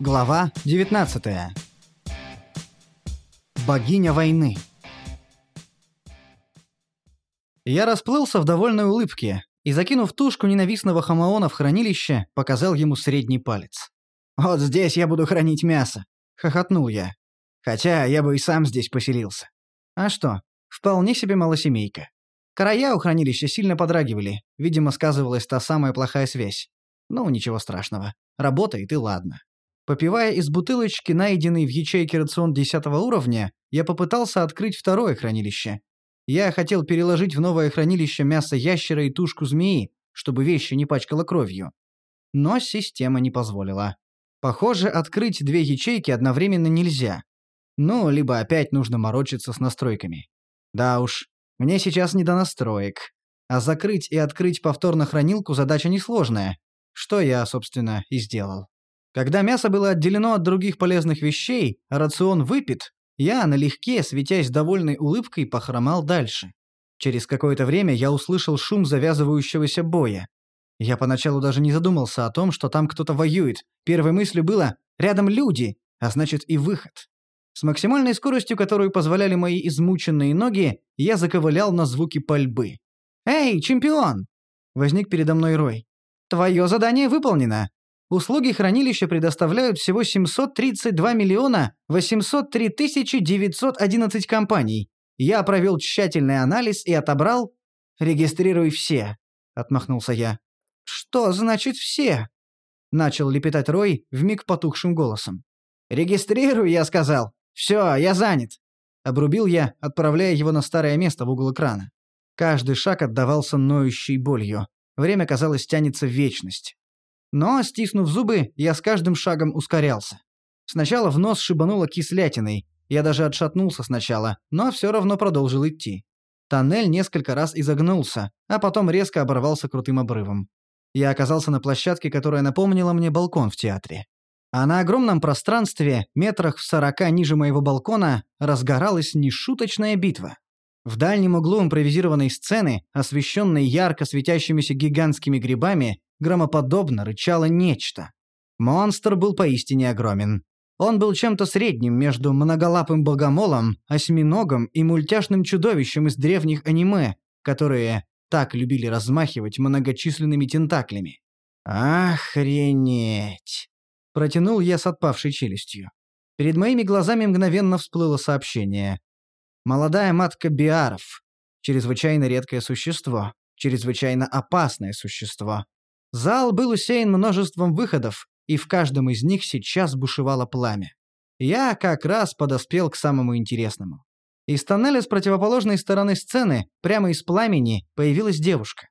Глава 19. Богиня войны. Я расплылся в довольной улыбке и, закинув тушку ненавистного хамаона в хранилище, показал ему средний палец. «Вот здесь я буду хранить мясо», — хохотнул я. «Хотя я бы и сам здесь поселился». А что, вполне себе малосемейка. Края у хранилища сильно подрагивали, видимо, сказывалась та самая плохая связь. Ну, ничего страшного. Работает и ладно. Попивая из бутылочки, найденный в ячейке рацион 10 уровня, я попытался открыть второе хранилище. Я хотел переложить в новое хранилище мясо ящера и тушку змеи, чтобы вещи не пачкало кровью. Но система не позволила. Похоже, открыть две ячейки одновременно нельзя. Ну, либо опять нужно морочиться с настройками. Да уж, мне сейчас не до настроек. А закрыть и открыть повторно хранилку задача несложная, что я, собственно, и сделал. Когда мясо было отделено от других полезных вещей, а рацион выпит, я, налегке, светясь довольной улыбкой, похромал дальше. Через какое-то время я услышал шум завязывающегося боя. Я поначалу даже не задумался о том, что там кто-то воюет. Первой мыслью было «рядом люди», а значит и выход. С максимальной скоростью, которую позволяли мои измученные ноги, я заковылял на звуки пальбы. «Эй, чемпион!» Возник передо мной Рой. «Твое задание выполнено. Услуги хранилища предоставляют всего 732 миллиона 803 тысячи 911 компаний. Я провел тщательный анализ и отобрал... «Регистрируй все», — отмахнулся я. «Что значит все?» — начал лепетать Рой вмиг потухшим голосом. «Регистрируй, я сказал. Все, я занят». Обрубил я, отправляя его на старое место в угол экрана. Каждый шаг отдавался ноющей болью. Время, казалось, тянется в вечность. Но, стиснув зубы, я с каждым шагом ускорялся. Сначала в нос шибануло кислятиной. Я даже отшатнулся сначала, но все равно продолжил идти. Тоннель несколько раз изогнулся, а потом резко оборвался крутым обрывом. Я оказался на площадке, которая напомнила мне балкон в театре. А на огромном пространстве, метрах в сорока ниже моего балкона, разгоралась нешуточная битва. В дальнем углу импровизированной сцены, освещенной ярко светящимися гигантскими грибами, громоподобно рычало нечто. Монстр был поистине огромен. Он был чем-то средним между многолапым богомолом, осьминогом и мультяшным чудовищем из древних аниме, которые так любили размахивать многочисленными тентаклями. «Охренеть!» – протянул я с отпавшей челюстью. Перед моими глазами мгновенно всплыло сообщение. Молодая матка биаров. Чрезвычайно редкое существо. Чрезвычайно опасное существо. Зал был усеян множеством выходов, и в каждом из них сейчас бушевало пламя. Я как раз подоспел к самому интересному. Из тоннеля с противоположной стороны сцены, прямо из пламени, появилась девушка.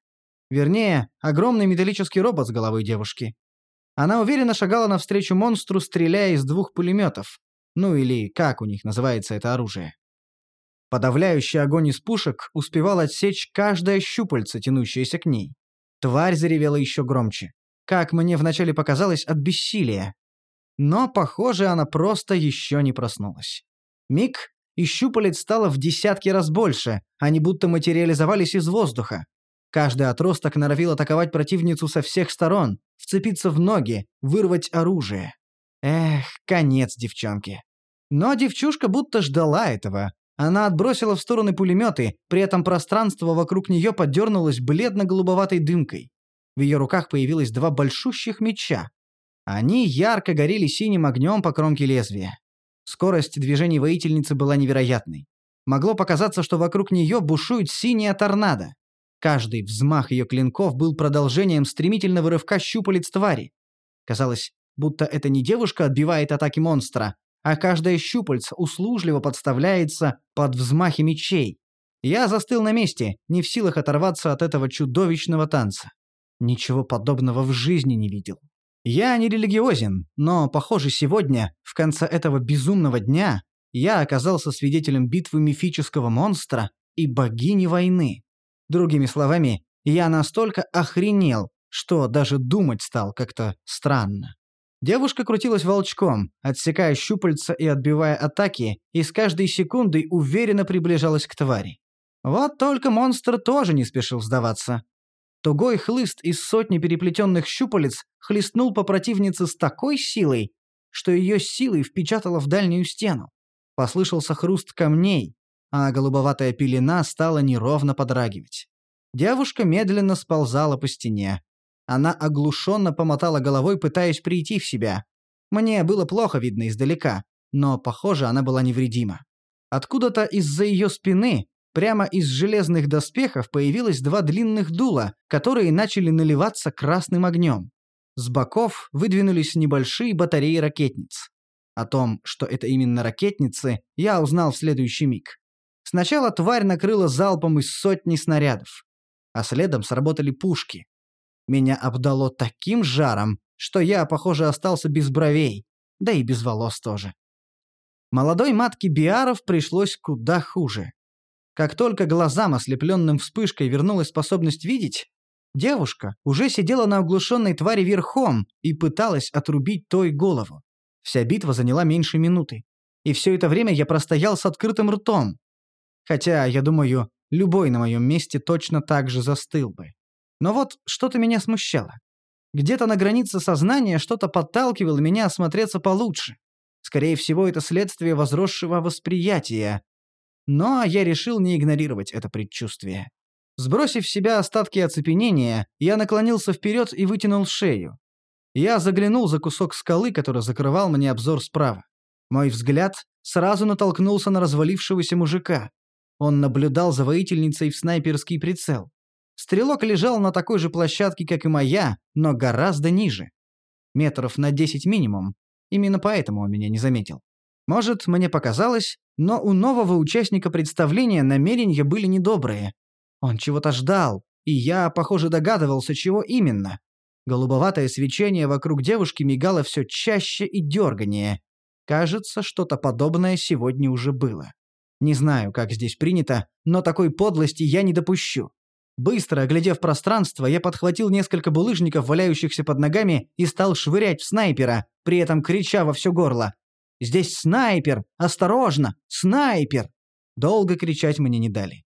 Вернее, огромный металлический робот с головой девушки. Она уверенно шагала навстречу монстру, стреляя из двух пулеметов. Ну или как у них называется это оружие. Подавляющий огонь из пушек успевал отсечь каждое щупальце, тянущееся к ней. Тварь заревела еще громче. Как мне вначале показалось, от бессилия. Но, похоже, она просто еще не проснулась. Миг, и щупалец стало в десятки раз больше, они будто материализовались из воздуха. Каждый отросток норовил атаковать противницу со всех сторон, вцепиться в ноги, вырвать оружие. Эх, конец девчонки. Но девчушка будто ждала этого, она отбросила в стороны пулеметы, при этом пространство вокруг нее подернулось бледно-голубоватой дымкой. В ее руках появилось два большущих меча. Они ярко горели синим огнем по кромке лезвия. Скорость движений воительницы была невероятной. Могло показаться, что вокруг нее бушует синяя торнадо. Каждый взмах ее клинков был продолжением стремительного рывка щупалец твари. Казалось, будто это не девушка отбивает атаки монстра, а каждая щупальца услужливо подставляется под взмахи мечей. Я застыл на месте, не в силах оторваться от этого чудовищного танца. Ничего подобного в жизни не видел. Я не религиозен, но, похоже, сегодня, в конце этого безумного дня, я оказался свидетелем битвы мифического монстра и богини войны. Другими словами, я настолько охренел, что даже думать стал как-то странно. Девушка крутилась волчком, отсекая щупальца и отбивая атаки, и с каждой секундой уверенно приближалась к твари. Вот только монстр тоже не спешил сдаваться. Тугой хлыст из сотни переплетенных щупалец хлестнул по противнице с такой силой, что ее силой впечатало в дальнюю стену. Послышался хруст камней, а голубоватая пелена стала неровно подрагивать. Девушка медленно сползала по стене. Она оглушенно помотала головой, пытаясь прийти в себя. Мне было плохо видно издалека, но, похоже, она была невредима. Откуда-то из-за ее спины, прямо из железных доспехов, появилось два длинных дула, которые начали наливаться красным огнем. С боков выдвинулись небольшие батареи ракетниц. О том, что это именно ракетницы, я узнал в следующий миг. Сначала тварь накрыла залпом из сотни снарядов, а следом сработали пушки. Меня обдало таким жаром, что я, похоже, остался без бровей, да и без волос тоже. Молодой матке Биаров пришлось куда хуже. Как только глазам, ослепленным вспышкой, вернулась способность видеть, девушка уже сидела на оглушенной твари верхом и пыталась отрубить той голову. Вся битва заняла меньше минуты. И все это время я простоял с открытым ртом, Хотя, я думаю, любой на моем месте точно так же застыл бы. Но вот что-то меня смущало. Где-то на границе сознания что-то подталкивало меня осмотреться получше. Скорее всего, это следствие возросшего восприятия. Но я решил не игнорировать это предчувствие. Сбросив в себя остатки оцепенения, я наклонился вперед и вытянул шею. Я заглянул за кусок скалы, который закрывал мне обзор справа. Мой взгляд сразу натолкнулся на развалившегося мужика. Он наблюдал за воительницей в снайперский прицел. Стрелок лежал на такой же площадке, как и моя, но гораздо ниже. Метров на 10 минимум. Именно поэтому он меня не заметил. Может, мне показалось, но у нового участника представления намерения были недобрые. Он чего-то ждал, и я, похоже, догадывался, чего именно. Голубоватое свечение вокруг девушки мигало все чаще и дерганее. Кажется, что-то подобное сегодня уже было. Не знаю, как здесь принято, но такой подлости я не допущу. Быстро оглядев пространство, я подхватил несколько булыжников, валяющихся под ногами, и стал швырять в снайпера, при этом крича во все горло. «Здесь снайпер! Осторожно! Снайпер!» Долго кричать мне не дали.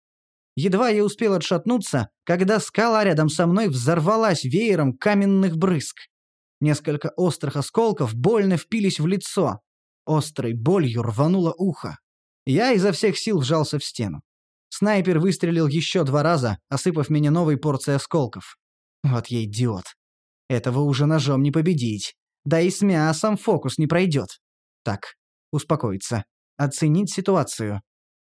Едва я успел отшатнуться, когда скала рядом со мной взорвалась веером каменных брызг. Несколько острых осколков больно впились в лицо. Острой болью рвануло ухо. Я изо всех сил вжался в стену. Снайпер выстрелил еще два раза, осыпав меня новой порцией осколков. Вот я идиот. Этого уже ножом не победить. Да и с мясом фокус не пройдет. Так, успокоиться. Оценить ситуацию.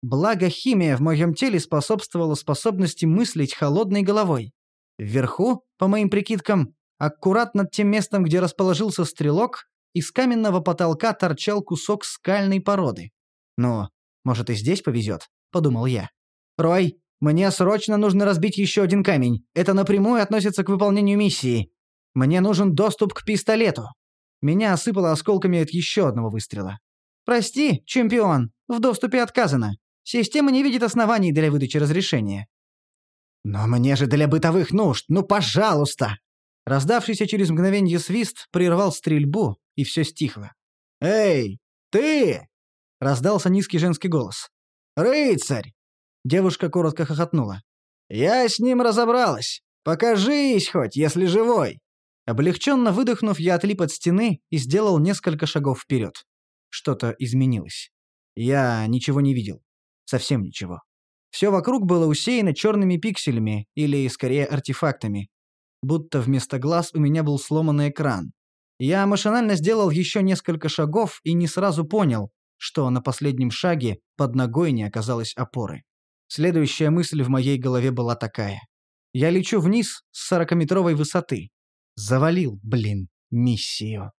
Благо химия в моем теле способствовала способности мыслить холодной головой. Вверху, по моим прикидкам, аккурат над тем местом, где расположился стрелок, из каменного потолка торчал кусок скальной породы. Но может, и здесь повезет, подумал я. Рой, мне срочно нужно разбить еще один камень. Это напрямую относится к выполнению миссии. Мне нужен доступ к пистолету. Меня осыпало осколками от еще одного выстрела. Прости, чемпион, в доступе отказано. Система не видит оснований для выдачи разрешения. Но мне же для бытовых нужд, ну пожалуйста. Раздавшийся через мгновение свист прервал стрельбу, и все стихло. «Эй, ты!» Раздался низкий женский голос. «Рыцарь!» Девушка коротко хохотнула. «Я с ним разобралась. Покажись хоть, если живой!» Облегченно выдохнув, я отлип от стены и сделал несколько шагов вперед. Что-то изменилось. Я ничего не видел. Совсем ничего. Все вокруг было усеяно черными пикселями, или, скорее, артефактами. Будто вместо глаз у меня был сломанный экран. Я машинально сделал еще несколько шагов и не сразу понял, что на последнем шаге под ногой не оказалось опоры. Следующая мысль в моей голове была такая. Я лечу вниз с сорокаметровой высоты. Завалил, блин, миссию.